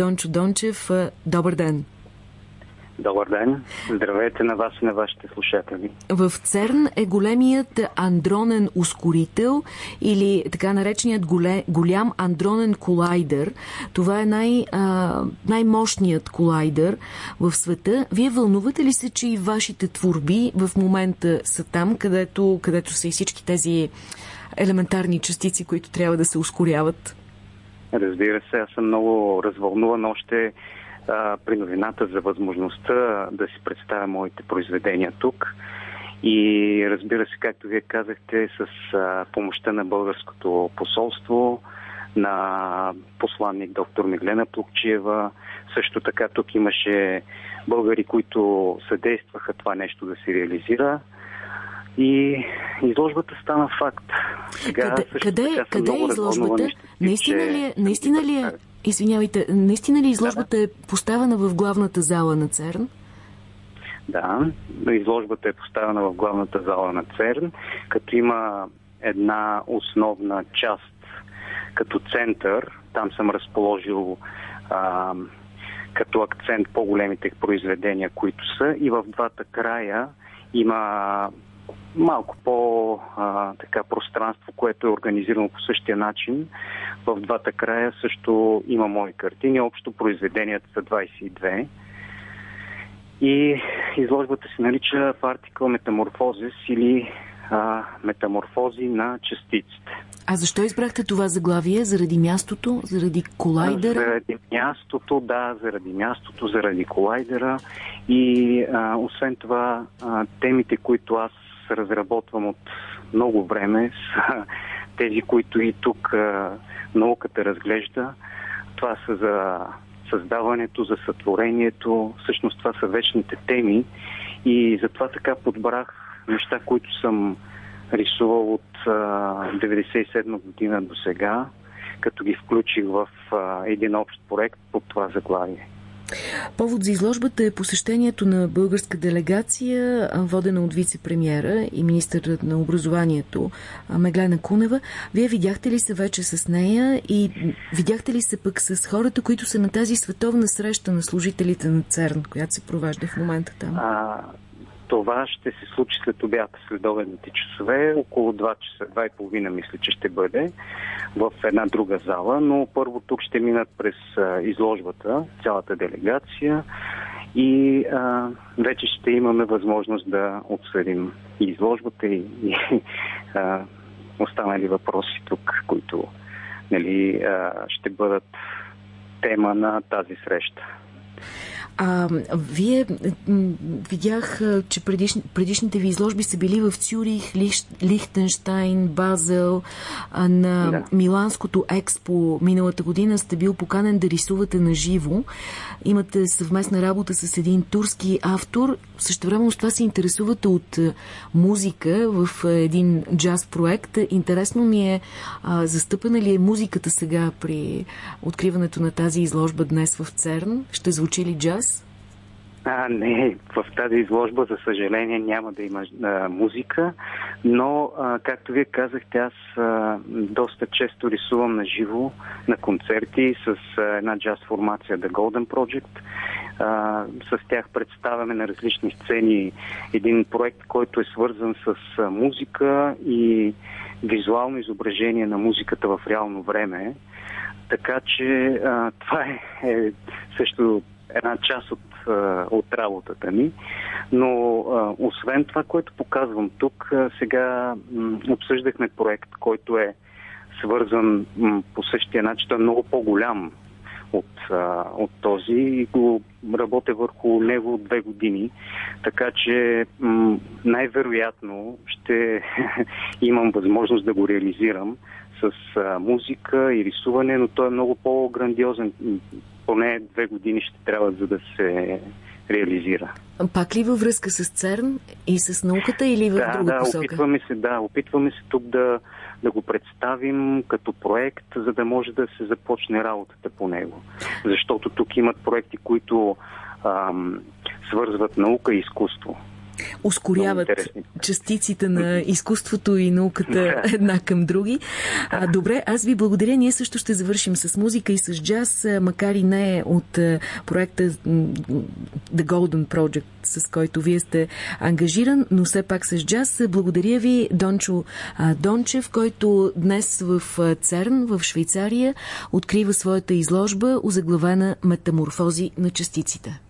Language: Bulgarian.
Дончо Дончев. Добър ден! Добър ден! Здравейте на вас и на вашите слушатели. В ЦЕРН е големият андронен ускорител или така нареченият голе, голям андронен колайдер. Това е най, а, най-мощният колайдер в света. Вие вълнувате ли се, че и вашите творби в момента са там, където, където са и всички тези елементарни частици, които трябва да се ускоряват? Разбира се, аз съм много развълнуван още а, при новината за възможността да си представя моите произведения тук. И разбира се, както вие казахте, с а, помощта на българското посолство, на посланник доктор Миглена Плукчиева. Също така тук имаше българи, които съдействаха това нещо да се реализира. И изложбата стана факт. Сега, къде къде, къде е изложбата? Наистина ли е, наистина ли е, извинявайте, наистина ли изложбата е поставена в главната зала на ЦЕРН? Да, изложбата е поставена в главната зала на ЦЕРН, като има една основна част като център. Там съм разположил а, като акцент по-големите произведения, които са. И в двата края има малко по-така пространство, което е организирано по същия начин. В двата края също има мои картини. Общо произведенията са 22. И изложбата се нарича Particle Metamorphosis или а, метаморфози на частиците. А защо избрахте това заглавие? Заради мястото? Заради колайдера? Заради мястото, да, заради мястото, заради колайдера. И а, освен това, а, темите, които аз разработвам от много време, са тези, които и тук а, науката разглежда. Това са за създаването, за сътворението. Всъщност това са вечните теми. И затова така подбрах неща, които съм рисувал от а, 97 година до сега, като ги включих в а, един общ проект под това заглавие. Повод за изложбата е посещението на българска делегация, водена от вице-премьера и министър на образованието Меглена Кунева. Вие видяхте ли се вече с нея и видяхте ли се пък с хората, които са на тази световна среща на служителите на ЦЕРН, която се провежда в момента там? Това ще се случи след обята, след обедните часове, около 2 часа, 2 и половина мисля, че ще бъде в една друга зала, но първо тук ще минат през изложбата, цялата делегация и а, вече ще имаме възможност да обсъдим и изложбата и, и а, останали въпроси тук, които нали, а, ще бъдат тема на тази среща. А, вие видях, че предиш, предишните ви изложби са били в Цюрих, Лих, Лихтенштайн, Базел, а, на да. Миланското експо миналата година сте бил поканен да рисувате на живо. Имате съвместна работа с един турски автор. Също време с това се интересувате от музика в един джаз проект. Интересно ми е, а, застъпена ли е музиката сега при откриването на тази изложба днес в ЦЕРН? Ще звучи ли джаз? А, не, в тази изложба, за съжаление, няма да има а, музика, но, а, както вие казахте, аз а, доста често рисувам на живо на концерти с а, една джаз формация The Golden Project. А, с тях представяме на различни сцени един проект, който е свързан с а, музика и визуално изображение на музиката в реално време. Така че а, това е, е също една част от, от работата ми. Но освен това, което показвам тук, сега обсъждахме проект, който е свързан по същия начин. Той е много по-голям от, от този и го работя върху него две години. Така че най-вероятно ще имам възможност да го реализирам с музика и рисуване, но той е много по-грандиозен поне две години ще трябва за да се реализира. Пак ли във връзка с ЦЕРН и с науката или в да, друга да, посока? Опитваме се, да, опитваме се тук да, да го представим като проект, за да може да се започне работата по него. Защото тук имат проекти, които ам, свързват наука и изкуство. Ускоряват частиците на изкуството и науката една към други. А, добре, аз ви благодаря. Ние също ще завършим с музика и с джаз, макар и не от проекта The Golden Project, с който вие сте ангажиран, но все пак с джаз. Благодаря ви, Дончо Дончев, който днес в ЦЕРН, в Швейцария, открива своята изложба, озаглавена Метаморфози на частиците.